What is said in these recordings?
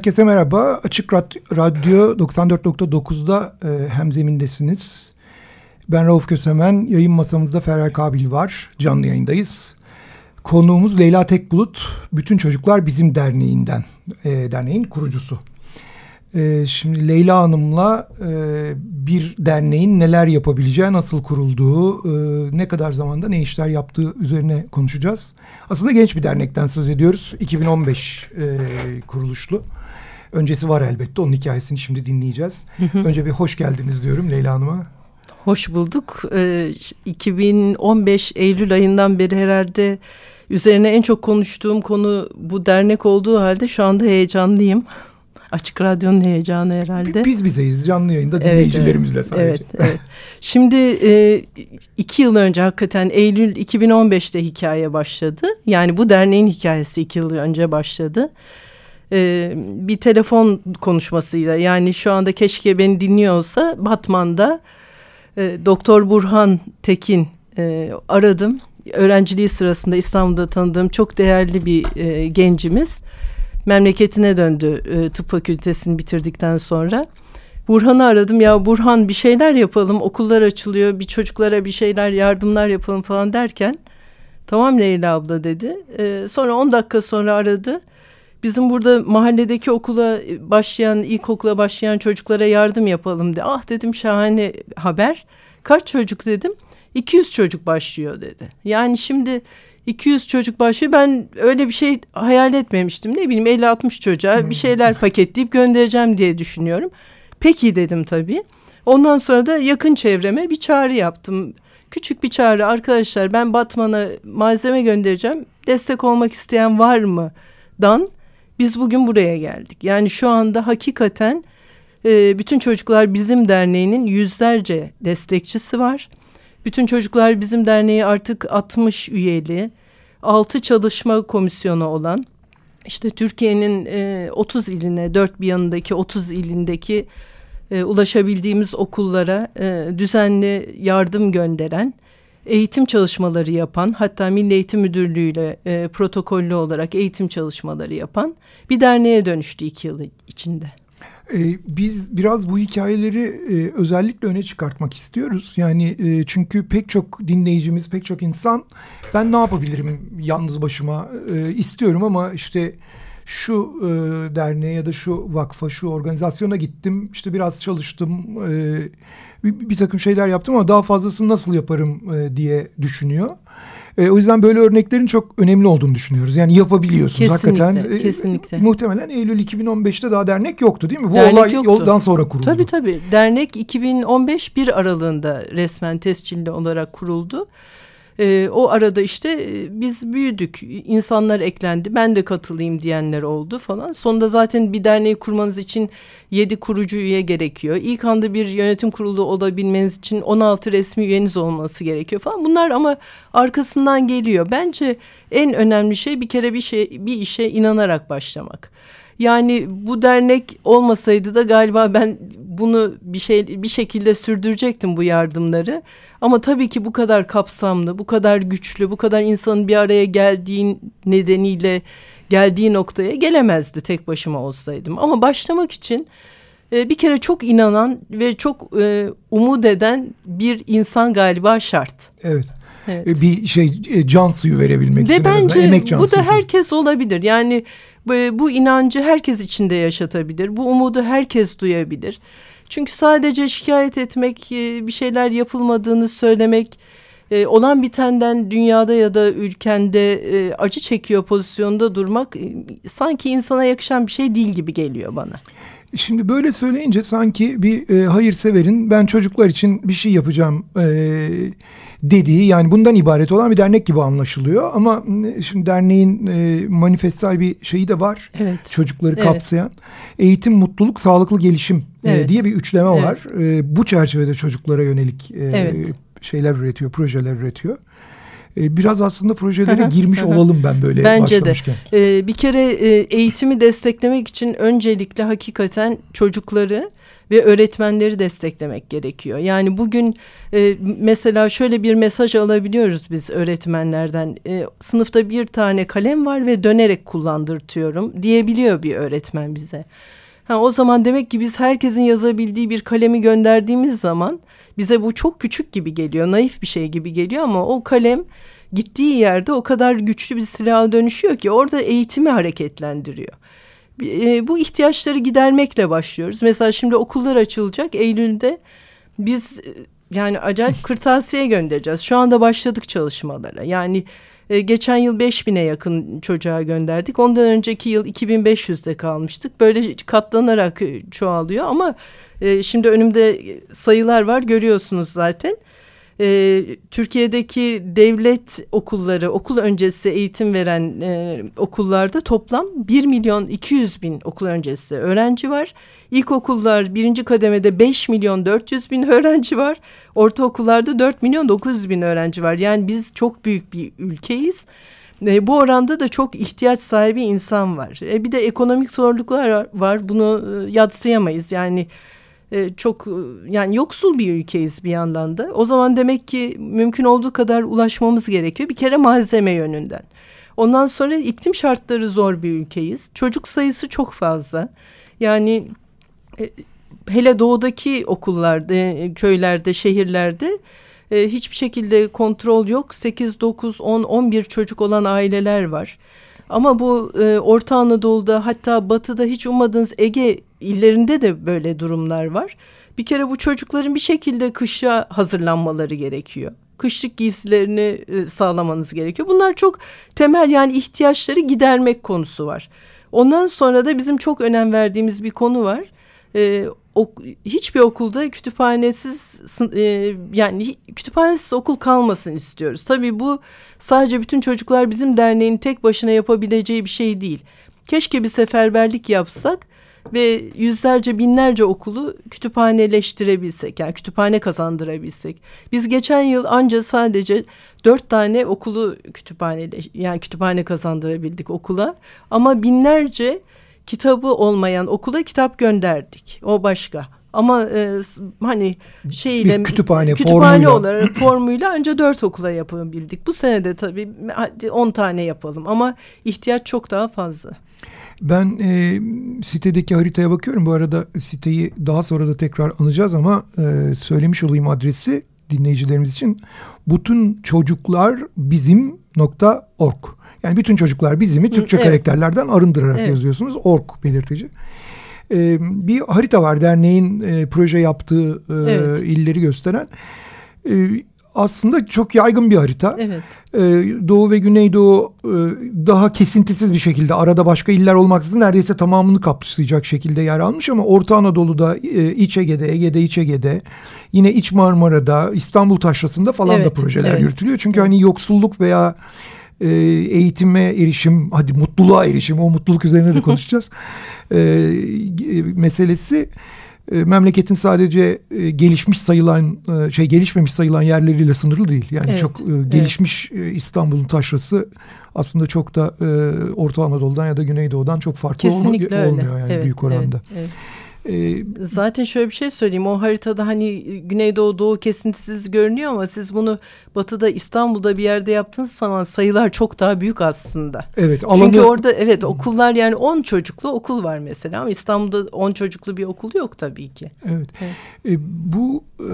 Herkese merhaba. Açık Radyo 94.9'da e, hemzemindesiniz. Ben Rauf Kösemen. Yayın masamızda Ferhat Kabil var. Canlı yayındayız. Konuğumuz Leyla Tekbulut. Bütün Çocuklar Bizim Derneği'nden. E, derneğin kurucusu. E, şimdi Leyla Hanım'la e, bir derneğin neler yapabileceği, nasıl kurulduğu, e, ne kadar zamanda ne işler yaptığı üzerine konuşacağız. Aslında genç bir dernekten söz ediyoruz. 2015 e, kuruluşlu. Öncesi var elbette. Onun hikayesini şimdi dinleyeceğiz. Hı hı. Önce bir hoş geldiniz diyorum Leyla Hanım'a. Hoş bulduk. Ee, 2015 Eylül ayından beri herhalde üzerine en çok konuştuğum konu bu dernek olduğu halde şu anda heyecanlıyım. Açık Radyo'nun heyecanı herhalde. Biz bizeyiz canlı yayında dinleyicilerimizle evet, sadece. Evet, evet. Şimdi e, iki yıl önce hakikaten Eylül 2015'te hikaye başladı. Yani bu derneğin hikayesi iki yıl önce başladı. E, bir telefon konuşmasıyla yani şu anda keşke beni dinliyorsa Batman'da e, Doktor Burhan Tekin e, aradım. Öğrenciliği sırasında İstanbul'da tanıdığım çok değerli bir e, gencimiz memleketine döndü e, tıp fakültesini bitirdikten sonra. Burhan'ı aradım ya Burhan bir şeyler yapalım okullar açılıyor bir çocuklara bir şeyler yardımlar yapalım falan derken tamam Leyla abla dedi. E, sonra 10 dakika sonra aradı. Bizim burada mahalledeki okula başlayan ilkokula başlayan çocuklara yardım yapalım dedi. Ah dedim şahane haber. Kaç çocuk dedim. 200 çocuk başlıyor dedi. Yani şimdi 200 çocuk başlıyor. Ben öyle bir şey hayal etmemiştim. Ne bileyim 50-60 çocuğa bir şeyler paketleyip göndereceğim diye düşünüyorum. Peki dedim tabii. Ondan sonra da yakın çevreme bir çağrı yaptım. Küçük bir çağrı arkadaşlar ben Batman'a malzeme göndereceğim. Destek olmak isteyen var mı? Dan biz bugün buraya geldik. Yani şu anda hakikaten e, bütün çocuklar bizim derneğinin yüzlerce destekçisi var. Bütün Çocuklar Bizim Derneği artık 60 üyeli, 6 çalışma komisyonu olan, işte Türkiye'nin e, 30 iline, dört bir yanındaki 30 ilindeki e, ulaşabildiğimiz okullara e, düzenli yardım gönderen, eğitim çalışmaları yapan, hatta Milli Eğitim Müdürlüğü ile e, protokollü olarak eğitim çalışmaları yapan bir derneğe dönüştü iki yıl içinde. Ee, biz biraz bu hikayeleri e, özellikle öne çıkartmak istiyoruz. Yani e, çünkü pek çok dinleyicimiz, pek çok insan ben ne yapabilirim yalnız başıma e, istiyorum ama işte şu e, derneğe ya da şu vakfa, şu organizasyona gittim. işte biraz çalıştım, e, bir, bir takım şeyler yaptım ama daha fazlasını nasıl yaparım e, diye düşünüyor. E, o yüzden böyle örneklerin çok önemli olduğunu düşünüyoruz. Yani yapabiliyorsunuz kesinlikle, hakikaten. E, kesinlikle. Muhtemelen Eylül 2015'te daha dernek yoktu değil mi? Bu dernek olay yoktu. yoldan sonra kuruldu. Tabii tabii. Dernek 2015 bir aralığında resmen tescilli olarak kuruldu. E, o arada işte e, biz büyüdük. İnsanlar eklendi. Ben de katılayım diyenler oldu falan. Sonunda zaten bir derneği kurmanız için yedi kurucu üye gerekiyor. İlk anda bir yönetim kurulu olabilmeniz için 16 resmi üyeniz olması gerekiyor falan. Bunlar ama arkasından geliyor. Bence en önemli şey bir kere bir şey bir işe inanarak başlamak. Yani bu dernek olmasaydı da galiba ben bunu bir şey bir şekilde sürdürecektim bu yardımları. Ama tabii ki bu kadar kapsamlı, bu kadar güçlü, bu kadar insanın bir araya geldiği nedeniyle geldiği noktaya gelemezdi tek başıma olsaydım. Ama başlamak için e, bir kere çok inanan ve çok e, umut eden bir insan galiba şart. Evet. Evet. E, bir şey can suyu verebilmek Ve için. bence emek bu da herkes olabilir. Yani bu, inancı herkes içinde yaşatabilir. Bu umudu herkes duyabilir. Çünkü sadece şikayet etmek, e, bir şeyler yapılmadığını söylemek, e, olan bitenden dünyada ya da ülkende e, acı çekiyor pozisyonda durmak sanki insana yakışan bir şey değil gibi geliyor bana. Şimdi böyle söyleyince sanki bir hayırseverin ben çocuklar için bir şey yapacağım e, dediği yani bundan ibaret olan bir dernek gibi anlaşılıyor. Ama e, şimdi derneğin e, manifestal bir şeyi de var. Evet. Çocukları Evet. kapsayan eğitim, mutluluk, sağlıklı gelişim e, Evet. diye bir üçleme Evet. var. E, bu çerçevede çocuklara yönelik e, Evet. şeyler üretiyor, projeler üretiyor. E, biraz aslında projelere girmiş olalım ben böyle Bence de. başlamışken. Ee, bir kere e, eğitimi desteklemek için öncelikle hakikaten çocukları ve öğretmenleri desteklemek gerekiyor. Yani bugün e, mesela şöyle bir mesaj alabiliyoruz biz öğretmenlerden. E, sınıfta bir tane kalem var ve dönerek kullandırtıyorum diyebiliyor bir öğretmen bize. Ha, o zaman demek ki biz herkesin yazabildiği bir kalemi gönderdiğimiz zaman bize bu çok küçük gibi geliyor, naif bir şey gibi geliyor ama o kalem gittiği yerde o kadar güçlü bir silaha dönüşüyor ki orada eğitimi hareketlendiriyor. E, bu ihtiyaçları gidermekle başlıyoruz. Mesela şimdi okullar açılacak Eylül'de biz e, yani acayip kırtasiye göndereceğiz. Şu anda başladık çalışmalara. Yani e, geçen yıl 5000'e yakın çocuğa gönderdik. Ondan önceki yıl 2500'de kalmıştık. Böyle katlanarak e, çoğalıyor ama e, şimdi önümde sayılar var görüyorsunuz zaten. E, Türkiye'deki devlet okulları, okul öncesi eğitim veren e, okullarda toplam 1 milyon 200 bin okul öncesi öğrenci var. İlkokullar birinci kademede 5 milyon 400 bin öğrenci var. Ortaokullarda 4 milyon 900 bin öğrenci var. Yani biz çok büyük bir ülkeyiz. E, bu oranda da çok ihtiyaç sahibi insan var. E, bir de ekonomik zorluklar var. Bunu e, yadsıyamayız. Yani e, çok e, yani yoksul bir ülkeyiz bir yandan da. O zaman demek ki mümkün olduğu kadar ulaşmamız gerekiyor. Bir kere malzeme yönünden. Ondan sonra iklim şartları zor bir ülkeyiz. Çocuk sayısı çok fazla. Yani e, hele doğudaki okullarda, e, köylerde, şehirlerde e, hiçbir şekilde kontrol yok. 8, 9, 10, 11 çocuk olan aileler var. Ama bu e, Orta Anadolu'da hatta batıda hiç ummadığınız Ege illerinde de böyle durumlar var. Bir kere bu çocukların bir şekilde kışa hazırlanmaları gerekiyor. Kışlık giysilerini e, sağlamanız gerekiyor. Bunlar çok temel yani ihtiyaçları gidermek konusu var. Ondan sonra da bizim çok önem verdiğimiz bir konu var. E, ok, hiçbir okulda kütüphanesiz e, yani kütüphanesiz okul kalmasın istiyoruz. Tabii bu sadece bütün çocuklar bizim derneğin tek başına yapabileceği bir şey değil. Keşke bir seferberlik yapsak ve yüzlerce binlerce okulu kütüphaneleştirebilsek yani kütüphane kazandırabilsek. Biz geçen yıl anca sadece dört tane okulu kütüphane yani kütüphane kazandırabildik okula ama binlerce kitabı olmayan okula kitap gönderdik. O başka. Ama e, hani şeyle bir kütüphane, kütüphane formuyla. olarak formuyla anca dört okula yapabildik. Bu sene de tabii hadi on tane yapalım ama ihtiyaç çok daha fazla. Ben e, sitedeki haritaya bakıyorum. Bu arada siteyi daha sonra da tekrar anacağız ama e, söylemiş olayım adresi dinleyicilerimiz için. Bütün çocuklar bizim nokta org. Yani bütün çocuklar bizimi Türkçe evet. karakterlerden arındırarak Evet. yazıyorsunuz. Org belirtici. E, bir harita var derneğin e, proje yaptığı e, Evet. illeri gösteren. E, aslında çok yaygın bir harita. Evet. Ee, Doğu ve Güneydoğu e, daha kesintisiz bir şekilde arada başka iller olmaksızın neredeyse tamamını kapsayacak şekilde yer almış ama Orta Anadolu'da, e, İç Ege'de, Ege'de, İç Ege'de, yine İç Marmara'da, İstanbul Taşrası'nda falan da Evet, projeler evet. yürütülüyor. Çünkü hani yoksulluk veya e, eğitime erişim, hadi mutluluğa erişim, o mutluluk üzerine de konuşacağız. e, e, meselesi e, memleketin sadece e, gelişmiş sayılan e, şey gelişmemiş sayılan yerleriyle sınırlı değil. Yani Evet, çok e, gelişmiş e, İstanbul'un taşrası aslında çok da e, Orta Anadolu'dan ya da Güneydoğu'dan çok farklı olma- öyle. olmuyor yani Evet, büyük oranda. evet, evet. E, Zaten şöyle bir şey söyleyeyim. O haritada hani Güneydoğu Doğu kesintisiz görünüyor ama siz bunu Batı'da İstanbul'da bir yerde yaptığınız zaman sayılar çok daha büyük aslında. evet alanı Çünkü orada evet okullar yani 10 çocuklu okul var mesela ama İstanbul'da 10 çocuklu bir okul yok tabii ki. evet. Evet. E, bu e,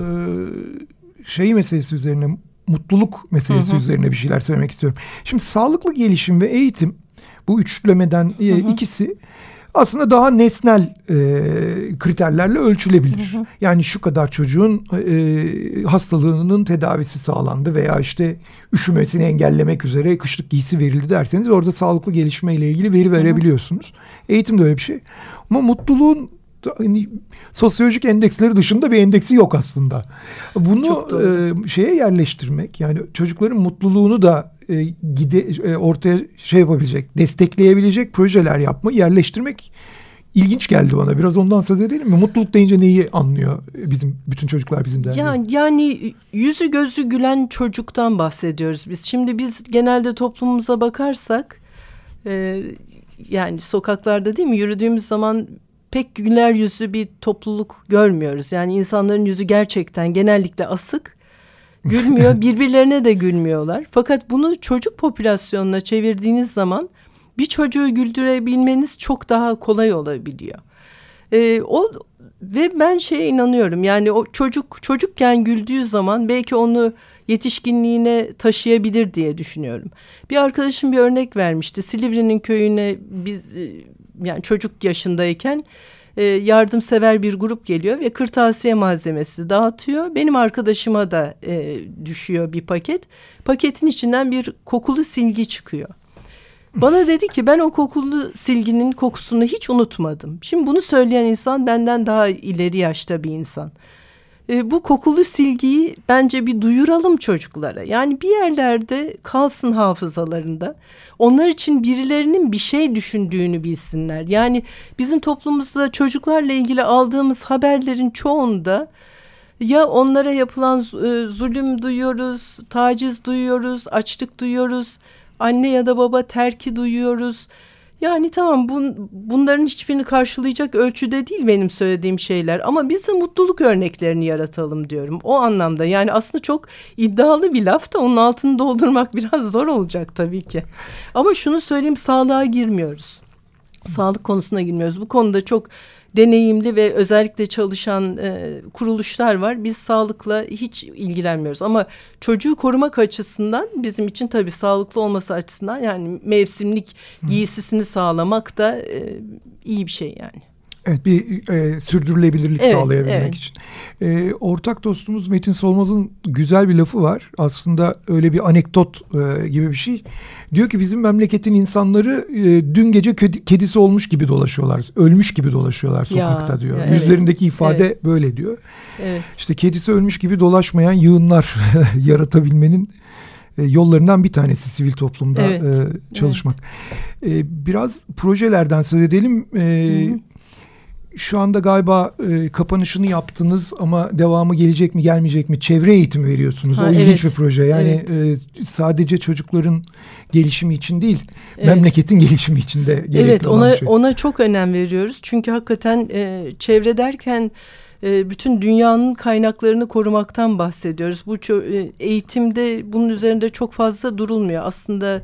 şey meselesi üzerine mutluluk meselesi Hı hı. üzerine bir şeyler söylemek istiyorum. Şimdi sağlıklı gelişim ve eğitim bu üçlemeden e, ikisi aslında daha nesnel e, kriterlerle ölçülebilir. Yani şu kadar çocuğun e, hastalığının tedavisi sağlandı veya işte üşümesini engellemek üzere kışlık giysi verildi derseniz orada sağlıklı gelişme ile ilgili veri verebiliyorsunuz. Eğitim de öyle bir şey. Ama mutluluğun hani, sosyolojik endeksleri dışında bir endeksi yok aslında. Bunu e, şeye yerleştirmek yani çocukların mutluluğunu da e, gide e, ortaya şey yapabilecek, destekleyebilecek projeler yapma, yerleştirmek ilginç geldi bana. Biraz ondan söz edelim mi? Mutluluk deyince neyi anlıyor bizim bütün çocuklar bizim derneği? Yani, yani yüzü gözü gülen çocuktan bahsediyoruz biz. Şimdi biz genelde toplumumuza bakarsak e, yani sokaklarda değil mi yürüdüğümüz zaman pek güler yüzü bir topluluk görmüyoruz. Yani insanların yüzü gerçekten genellikle asık. Gülmüyor, birbirlerine de gülmüyorlar. Fakat bunu çocuk popülasyonuna çevirdiğiniz zaman bir çocuğu güldürebilmeniz çok daha kolay olabiliyor. Ee, o ve ben şeye inanıyorum. Yani o çocuk çocukken güldüğü zaman belki onu yetişkinliğine taşıyabilir diye düşünüyorum. Bir arkadaşım bir örnek vermişti. Silivri'nin köyüne biz e, yani çocuk yaşındayken e, yardımsever bir grup geliyor ve kırtasiye malzemesi dağıtıyor. Benim arkadaşıma da e, düşüyor bir paket. Paketin içinden bir kokulu silgi çıkıyor. Bana dedi ki ben o kokulu silginin kokusunu hiç unutmadım. Şimdi bunu söyleyen insan benden daha ileri yaşta bir insan. E, bu kokulu silgiyi bence bir duyuralım çocuklara. Yani bir yerlerde kalsın hafızalarında. Onlar için birilerinin bir şey düşündüğünü bilsinler. Yani bizim toplumumuzda çocuklarla ilgili aldığımız haberlerin çoğunda ya onlara yapılan e, zulüm duyuyoruz, taciz duyuyoruz, açlık duyuyoruz anne ya da baba terki duyuyoruz. Yani tamam bun, bunların hiçbirini karşılayacak ölçüde değil benim söylediğim şeyler ama biz de mutluluk örneklerini yaratalım diyorum. O anlamda yani aslında çok iddialı bir laf da onun altını doldurmak biraz zor olacak tabii ki. Ama şunu söyleyeyim sağlığa girmiyoruz. Sağlık konusuna girmiyoruz. Bu konuda çok deneyimli ve özellikle çalışan e, kuruluşlar var. Biz sağlıkla hiç ilgilenmiyoruz ama çocuğu korumak açısından bizim için tabii sağlıklı olması açısından yani mevsimlik giysisini sağlamak da e, iyi bir şey yani. Evet bir e, sürdürülebilirlik evet, sağlayabilmek evet. için. E, ortak dostumuz Metin Solmaz'ın güzel bir lafı var. Aslında öyle bir anekdot e, gibi bir şey. Diyor ki bizim memleketin insanları e, dün gece kedisi olmuş gibi dolaşıyorlar. Ölmüş gibi dolaşıyorlar sokakta ya, diyor. Ya, Yüzlerindeki evet, ifade evet. böyle diyor. Evet. İşte kedisi ölmüş gibi dolaşmayan yığınlar yaratabilmenin e, yollarından bir tanesi sivil toplumda evet, e, çalışmak. Evet. E, biraz projelerden söz edelim. E, hı hı şu anda galiba e, kapanışını yaptınız ama devamı gelecek mi gelmeyecek mi? Çevre eğitimi veriyorsunuz. Ha, o ilginç bir proje. Yani evet. e, sadece çocukların gelişimi için değil, evet. memleketin gelişimi için de gerekli Evet, ona şey. ona çok önem veriyoruz. Çünkü hakikaten e, çevre derken e, bütün dünyanın kaynaklarını korumaktan bahsediyoruz. Bu e, eğitimde bunun üzerinde çok fazla durulmuyor. Aslında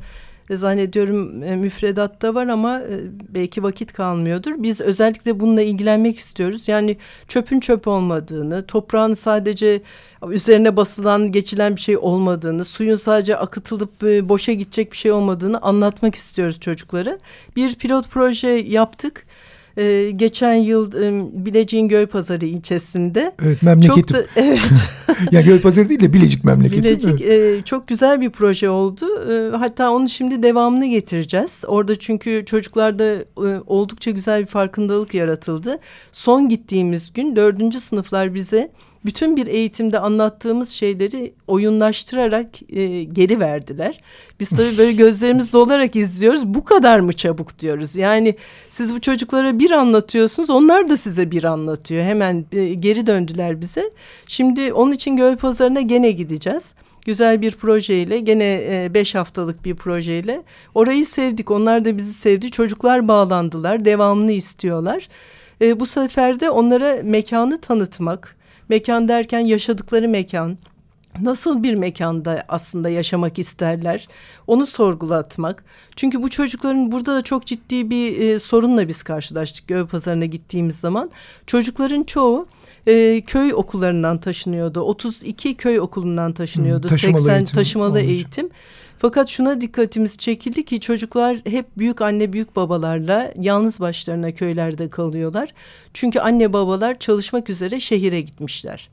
zannediyorum e, müfredatta var ama e, belki vakit kalmıyordur. Biz özellikle bununla ilgilenmek istiyoruz. Yani çöpün çöp olmadığını, toprağın sadece üzerine basılan, geçilen bir şey olmadığını, suyun sadece akıtılıp boşa gidecek bir şey olmadığını anlatmak istiyoruz çocuklara. Bir pilot proje yaptık e, geçen yıl e, Bilecik'in Gölpazarı ilçesinde. Evet memleketim. Çok da, evet. ya Gölpazarı değil de Bilecik memleketim. Bilecik e, çok güzel bir proje oldu. E, hatta onu şimdi devamını getireceğiz. Orada çünkü çocuklarda e, oldukça güzel bir farkındalık yaratıldı. Son gittiğimiz gün dördüncü sınıflar bize bütün bir eğitimde anlattığımız şeyleri oyunlaştırarak e, geri verdiler. Biz tabii böyle gözlerimiz dolarak izliyoruz. Bu kadar mı çabuk diyoruz. Yani siz bu çocuklara bir anlatıyorsunuz. Onlar da size bir anlatıyor. Hemen e, geri döndüler bize. Şimdi onun için Göl Pazarı'na gene gideceğiz güzel bir projeyle gene e, beş haftalık bir projeyle orayı sevdik onlar da bizi sevdi çocuklar bağlandılar devamını istiyorlar e, bu sefer de onlara mekanı tanıtmak Mekan derken yaşadıkları mekan, nasıl bir mekanda aslında yaşamak isterler onu sorgulatmak. Çünkü bu çocukların burada da çok ciddi bir e, sorunla biz karşılaştık Göğe Pazarı'na gittiğimiz zaman. Çocukların çoğu e, köy okullarından taşınıyordu. 32 köy okulundan taşınıyordu. Hmm, taşımalı 80 eğitim taşımalı olmuş. eğitim. Fakat şuna dikkatimiz çekildi ki çocuklar hep büyük anne büyük babalarla yalnız başlarına köylerde kalıyorlar. Çünkü anne babalar çalışmak üzere şehire gitmişler.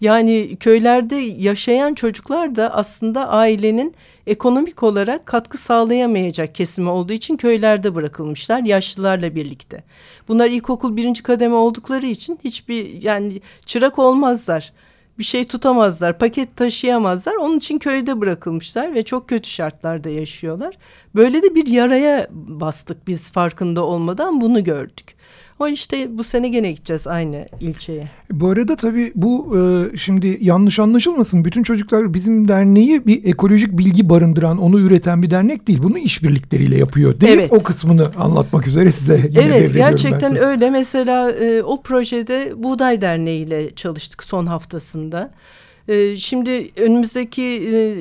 Yani köylerde yaşayan çocuklar da aslında ailenin ekonomik olarak katkı sağlayamayacak kesimi olduğu için köylerde bırakılmışlar yaşlılarla birlikte. Bunlar ilkokul birinci kademe oldukları için hiçbir yani çırak olmazlar. Bir şey tutamazlar, paket taşıyamazlar. Onun için köyde bırakılmışlar ve çok kötü şartlarda yaşıyorlar. Böyle de bir yaraya bastık biz farkında olmadan bunu gördük. Ama işte bu sene gene gideceğiz aynı ilçeye. Bu arada tabii bu e, şimdi yanlış anlaşılmasın. Bütün çocuklar bizim derneği bir ekolojik bilgi barındıran, onu üreten bir dernek değil. Bunu işbirlikleriyle yapıyor. Deyip Evet. o kısmını anlatmak üzere size yine Evet gerçekten öyle. Mesela e, o projede Buğday Derneği ile çalıştık son haftasında. E, şimdi önümüzdeki e,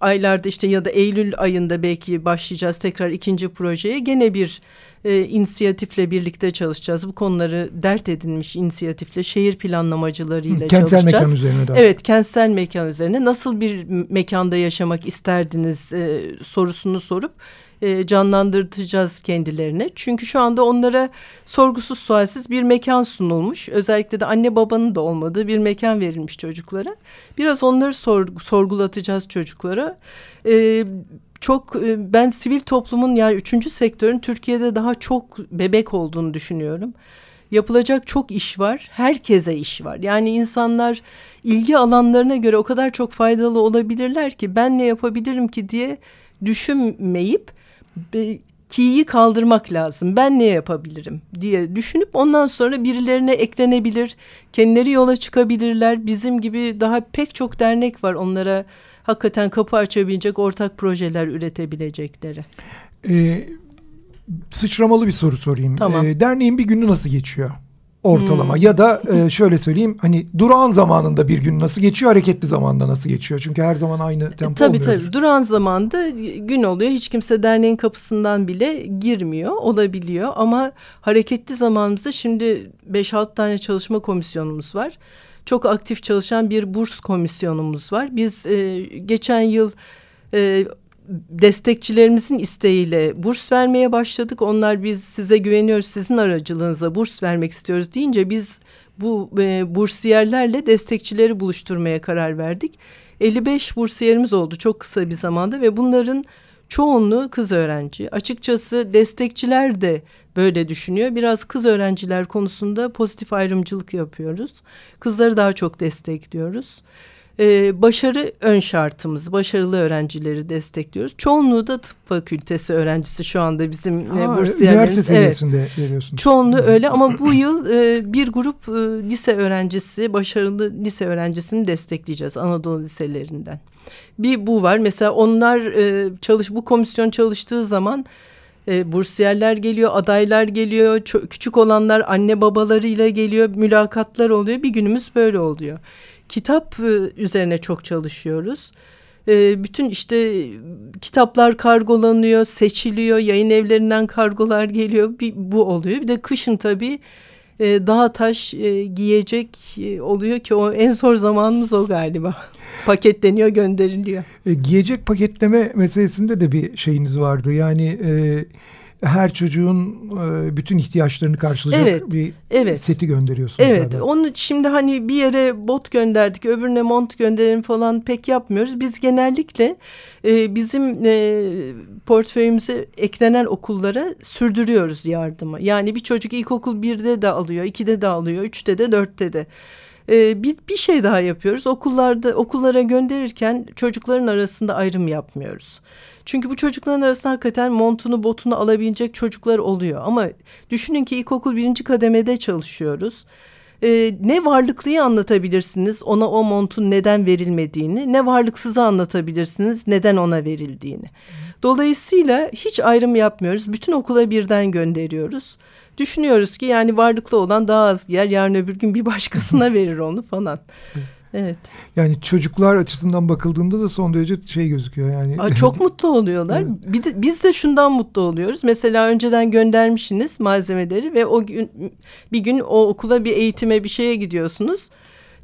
aylarda işte ya da Eylül ayında belki başlayacağız tekrar ikinci projeye. Gene bir e, inisiyatifle birlikte çalışacağız. Bu konuları dert edinmiş inisiyatifle şehir planlamacılarıyla Hı, kentsel çalışacağız. mekan üzerine daha. Evet kentsel mekan üzerine nasıl bir mekanda yaşamak isterdiniz e, sorusunu sorup e, canlandırtacağız kendilerine. Çünkü şu anda onlara sorgusuz sualsiz bir mekan sunulmuş. Özellikle de anne babanın da olmadığı bir mekan verilmiş çocuklara. Biraz onları sor, sorgulatacağız çocuklara. E, çok e, ben sivil toplumun yani üçüncü sektörün Türkiye'de daha çok bebek olduğunu düşünüyorum. Yapılacak çok iş var. Herkese iş var. Yani insanlar ilgi alanlarına göre o kadar çok faydalı olabilirler ki ben ne yapabilirim ki diye düşünmeyip ki'yi kaldırmak lazım. Ben ne yapabilirim diye düşünüp ondan sonra birilerine eklenebilir. Kendileri yola çıkabilirler. Bizim gibi daha pek çok dernek var onlara hakikaten kapı açabilecek ortak projeler üretebilecekleri. Ee, sıçramalı bir soru sorayım. Tamam. Ee, derneğin bir günü nasıl geçiyor? Ortalama Hmm. ya da e, şöyle söyleyeyim hani durağan zamanında bir gün nasıl geçiyor hareketli zamanda nasıl geçiyor çünkü her zaman aynı tempo E, tabii olmuyordur. tabii duran zamanda gün oluyor hiç kimse derneğin kapısından bile girmiyor olabiliyor ama hareketli zamanımızda şimdi 5-6 tane çalışma komisyonumuz var. Çok aktif çalışan bir burs komisyonumuz var. Biz e, geçen yıl e, destekçilerimizin isteğiyle burs vermeye başladık. Onlar biz size güveniyoruz, sizin aracılığınıza burs vermek istiyoruz deyince biz bu e, bursiyerlerle destekçileri buluşturmaya karar verdik. 55 bursiyerimiz oldu çok kısa bir zamanda ve bunların çoğunluğu kız öğrenci. Açıkçası destekçiler de böyle düşünüyor. Biraz kız öğrenciler konusunda pozitif ayrımcılık yapıyoruz. Kızları daha çok destekliyoruz. Ee, başarı ön şartımız. Başarılı öğrencileri destekliyoruz. Çoğunluğu da tıp fakültesi öğrencisi şu anda bizim e, Ha, bursiyerlerimiz. üniversite Evet. veriyorsunuz. Çoğunluğu öyle ama bu yıl e, bir grup e, lise öğrencisi, başarılı lise öğrencisini destekleyeceğiz Anadolu liselerinden. Bir bu var. Mesela onlar e, çalış bu komisyon çalıştığı zaman e, bursiyerler geliyor, adaylar geliyor, küçük olanlar anne babalarıyla geliyor, mülakatlar oluyor. Bir günümüz böyle oluyor. Kitap e, üzerine çok çalışıyoruz. E, bütün işte kitaplar kargolanıyor, seçiliyor, yayın evlerinden kargolar geliyor. Bir, bu oluyor. Bir de kışın tabii e, taş e, giyecek oluyor ki o en zor zamanımız o galiba. Paketleniyor, gönderiliyor. Giyecek paketleme meselesinde de bir şeyiniz vardı. Yani e, her çocuğun e, bütün ihtiyaçlarını karşılayacak Evet, bir evet. seti gönderiyorsunuz. Evet, galiba. onu şimdi hani bir yere bot gönderdik, öbürüne mont gönderelim falan pek yapmıyoruz. Biz genellikle e, bizim e, portföyümüze eklenen okullara sürdürüyoruz yardımı. Yani bir çocuk ilkokul birde de alıyor, ikide de alıyor, üçte de, dörtte de. E, bir, bir şey daha yapıyoruz. Okullarda okullara gönderirken çocukların arasında ayrım yapmıyoruz. Çünkü bu çocukların arasında hakikaten montunu botunu alabilecek çocuklar oluyor. Ama düşünün ki ilkokul birinci kademede çalışıyoruz. Ee, ne varlıklıyı anlatabilirsiniz ona o montun neden verilmediğini. Ne varlıksızı anlatabilirsiniz neden ona verildiğini. Dolayısıyla hiç ayrım yapmıyoruz. Bütün okula birden gönderiyoruz. Düşünüyoruz ki yani varlıklı olan daha az giyer. Yarın öbür gün bir başkasına verir onu falan. Evet. Yani çocuklar açısından bakıldığında da son derece şey gözüküyor yani. Aa, çok mutlu oluyorlar. Evet. Bir de, biz de şundan mutlu oluyoruz. Mesela önceden göndermişsiniz malzemeleri ve o gün bir gün o okula bir eğitime bir şeye gidiyorsunuz.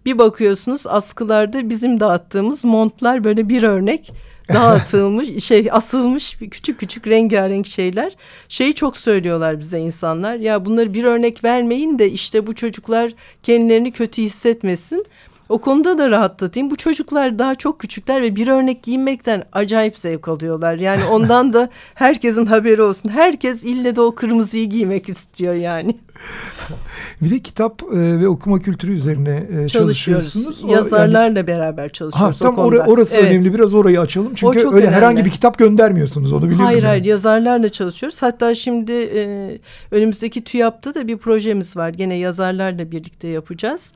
Bir bakıyorsunuz askılarda bizim dağıttığımız montlar böyle bir örnek dağıtılmış şey asılmış küçük küçük rengarenk şeyler. Şeyi çok söylüyorlar bize insanlar. Ya bunları bir örnek vermeyin de işte bu çocuklar kendilerini kötü hissetmesin. O konuda da rahatlatayım. Bu çocuklar daha çok küçükler ve bir örnek giyinmekten acayip zevk alıyorlar. Yani ondan da herkesin haberi olsun. Herkes ille de o kırmızıyı giymek istiyor yani. Bir de kitap e, ve okuma kültürü üzerine e, çalışıyorsunuz. O, Yazarlarla yani, beraber çalışıyoruz. Ha, tam or orası evet. önemli. Biraz orayı açalım. Çünkü öyle önemli. herhangi bir kitap göndermiyorsunuz. Onu biliyorum. Hayır yani. hayır yazarlarla çalışıyoruz. Hatta şimdi e, önümüzdeki TÜYAP'ta da bir projemiz var. Gene yazarlarla birlikte yapacağız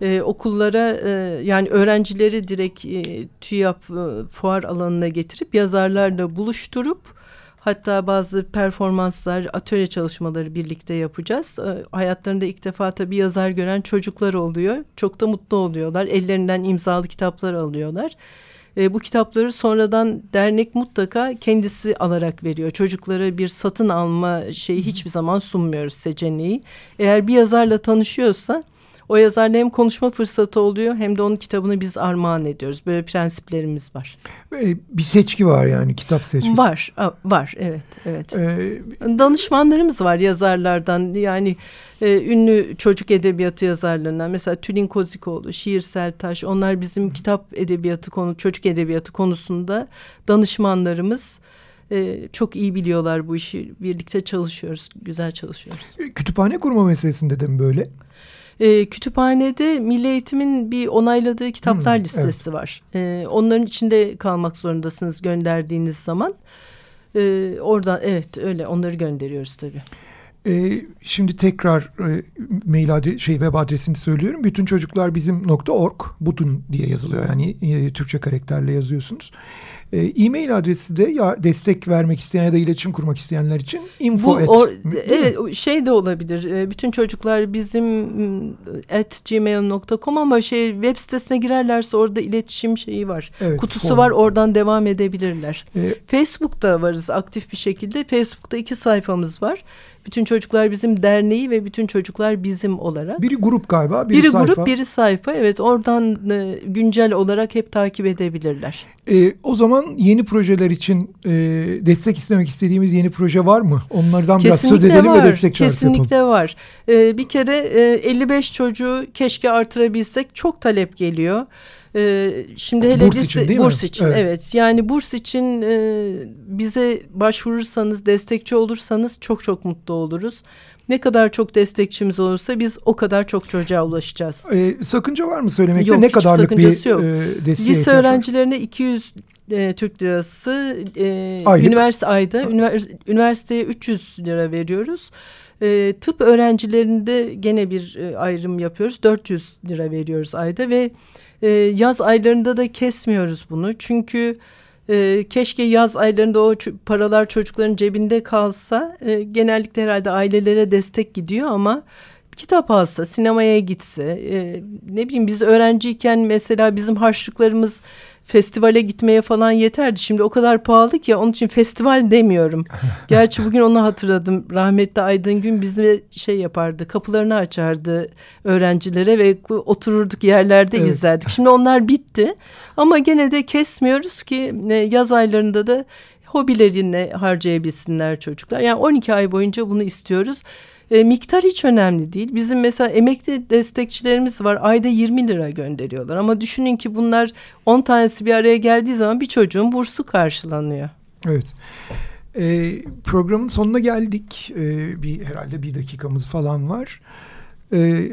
e, okullara e, yani öğrencileri direkt e, TÜYAP e, fuar alanına getirip yazarlarla buluşturup hatta bazı performanslar, atölye çalışmaları birlikte yapacağız. E, hayatlarında ilk defa tabii yazar gören çocuklar oluyor. Çok da mutlu oluyorlar. Ellerinden imzalı kitaplar alıyorlar. E, bu kitapları sonradan dernek mutlaka kendisi alarak veriyor. Çocuklara bir satın alma şeyi hiçbir zaman sunmuyoruz seçeneği. Eğer bir yazarla tanışıyorsa o yazarla hem konuşma fırsatı oluyor hem de onun kitabını biz armağan ediyoruz. Böyle prensiplerimiz var. Bir seçki var yani kitap seçkisi. Var, var evet, evet. Ee, Danışmanlarımız var yazarlardan yani e, ünlü çocuk edebiyatı yazarlarından mesela Tülin Kozikoğlu, Şiirsel Taş onlar bizim kitap edebiyatı konu, çocuk edebiyatı konusunda danışmanlarımız. Ee, çok iyi biliyorlar bu işi. Birlikte çalışıyoruz, güzel çalışıyoruz. Kütüphane kurma meselesinde de mi böyle? E, kütüphanede Milli Eğitim'in bir onayladığı kitaplar hmm, listesi evet. var. E, onların içinde kalmak zorundasınız gönderdiğiniz zaman. E, oradan evet öyle onları gönderiyoruz tabii. E, şimdi tekrar e, mail adresi, şey web adresini söylüyorum. Bütün çocuklar bizim .org, butun diye yazılıyor. Yani e, Türkçe karakterle yazıyorsunuz. E, e-mail adresi de ya destek vermek isteyen ya da iletişim kurmak isteyenler için info Bu, at. O, evet şey de olabilir. E, bütün çocuklar bizim at gmail.com ama şey web sitesine girerlerse orada iletişim şeyi var. Evet, Kutusu form. var oradan devam edebilirler. E, Facebook'ta varız aktif bir şekilde. Facebook'ta iki sayfamız var. Bütün Çocuklar Bizim Derneği ve Bütün Çocuklar Bizim olarak. Biri grup galiba, biri, biri sayfa. Biri grup, biri sayfa. Evet oradan e, güncel olarak hep takip edebilirler. E, o zaman yeni projeler için e, destek istemek istediğimiz yeni proje var mı? Onlardan Kesinlikle biraz söz edelim var. ve destek çağrısı Kesinlikle yapalım. var. E, bir kere e, 55 çocuğu keşke artırabilsek çok talep geliyor. Ee, şimdi hele burs için değil burs mi? için evet. evet. Yani burs için e, bize başvurursanız, destekçi olursanız çok çok mutlu oluruz. Ne kadar çok destekçimiz olursa biz o kadar çok çocuğa ulaşacağız. Ee, sakınca var mı söylemekte? Yok, ne kadarlık bir yok. e, desteğe Lise öğrencilerine 200 e, Türk lirası, e, üniversite ayda, üniversiteye 300 lira veriyoruz. E, tıp öğrencilerinde gene bir e, ayrım yapıyoruz. 400 lira veriyoruz ayda ve e, yaz aylarında da kesmiyoruz bunu. Çünkü e, keşke yaz aylarında o paralar çocukların cebinde kalsa. E, genellikle herhalde ailelere destek gidiyor ama kitap alsa, sinemaya gitse, e, ne bileyim biz öğrenciyken mesela bizim harçlıklarımız festivale gitmeye falan yeterdi. Şimdi o kadar pahalı ki onun için festival demiyorum. Gerçi bugün onu hatırladım. Rahmetli Aydın Gün bize şey yapardı. Kapılarını açardı öğrencilere ve otururduk yerlerde evet. izlerdik. Şimdi onlar bitti. Ama gene de kesmiyoruz ki e, yaz aylarında da hobilerine harcayabilsinler çocuklar. Yani 12 ay boyunca bunu istiyoruz. E, miktar hiç önemli değil. Bizim mesela emekli destekçilerimiz var. Ayda 20 lira gönderiyorlar. Ama düşünün ki bunlar 10 tanesi bir araya geldiği zaman bir çocuğun bursu karşılanıyor. Evet. E, programın sonuna geldik. E, bir herhalde bir dakikamız falan var. E,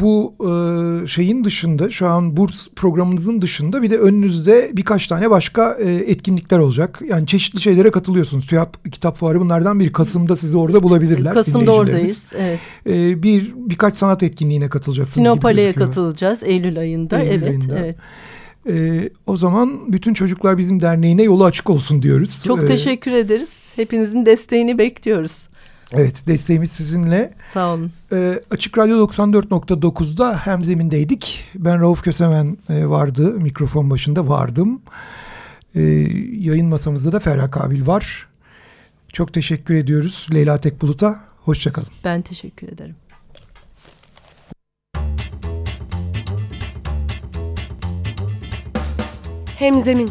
bu e, şeyin dışında şu an burs programınızın dışında bir de önünüzde birkaç tane başka e, etkinlikler olacak. Yani çeşitli şeylere katılıyorsunuz. TÜYAP Kitap Fuarı bunlardan biri. Kasım'da sizi orada bulabilirler. Kasım'da oradayız. Evet. E, bir birkaç sanat etkinliğine katılacaksınız. Sinopale'ye katılacağız Eylül ayında. Eylül evet, ayında. evet. Ee, o zaman bütün çocuklar bizim derneğine yolu açık olsun diyoruz. Çok ee, teşekkür ederiz. Hepinizin desteğini bekliyoruz. Evet desteğimiz sizinle. Sağ olun. Ee, Açık Radyo 94.9'da hem zemindeydik. Ben Rauf Kösemen e, vardı. Mikrofon başında vardım. Ee, yayın masamızda da Ferhat Kabil var. Çok teşekkür ediyoruz Leyla Tekbulut'a. Hoşçakalın. Ben teşekkür ederim. Hemzemin